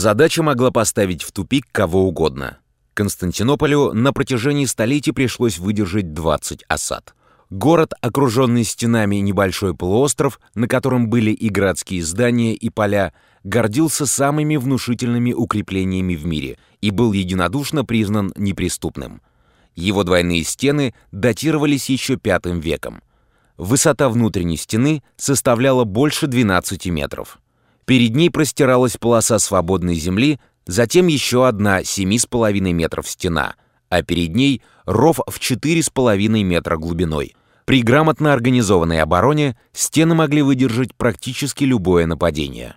Задача могла поставить в тупик кого угодно. Константинополю на протяжении столетий пришлось выдержать 20 осад. Город, окруженный стенами небольшой полуостров, на котором были и городские здания, и поля, гордился самыми внушительными укреплениями в мире и был единодушно признан неприступным. Его двойные стены датировались еще V веком. Высота внутренней стены составляла больше 12 метров. Перед ней простиралась полоса свободной земли, затем еще одна 7,5 метров стена, а перед ней ров в 4,5 метра глубиной. При грамотно организованной обороне стены могли выдержать практически любое нападение.